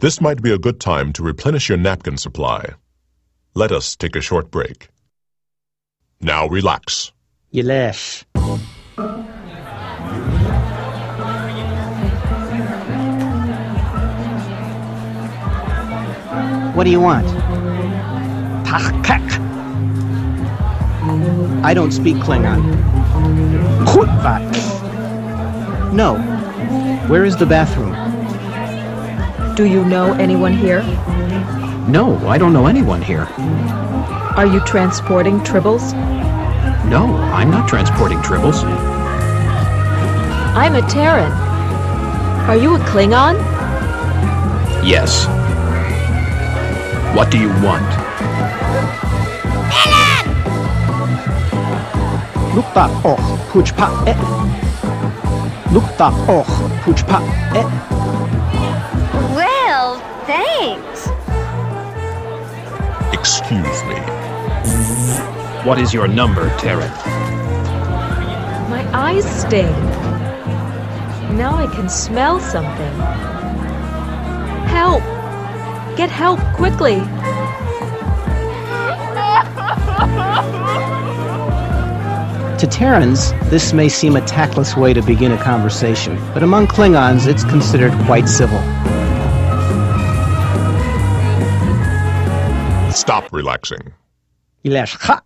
This might be a good time to replenish your napkin supply. Let us take a short break. Now relax. Yilesh. What do you want? I don't speak Klingon. No. Where is the bathroom? Do you know anyone here? No, I don't know anyone here. Are you transporting tribbles? No, I'm not transporting tribbles. I'm a Terran. Are you a Klingon? Yes. What do you want? Lukta och puchpa e. Lukta och puchpa e. Well, thanks. Excuse me. What is your number, Terran? My eyes sting. Now I can smell something. Help! Get help quickly! To Terrans, this may seem a tactless way to begin a conversation, but among Klingons, it's considered quite civil. Stop relaxing. Yilesh ha.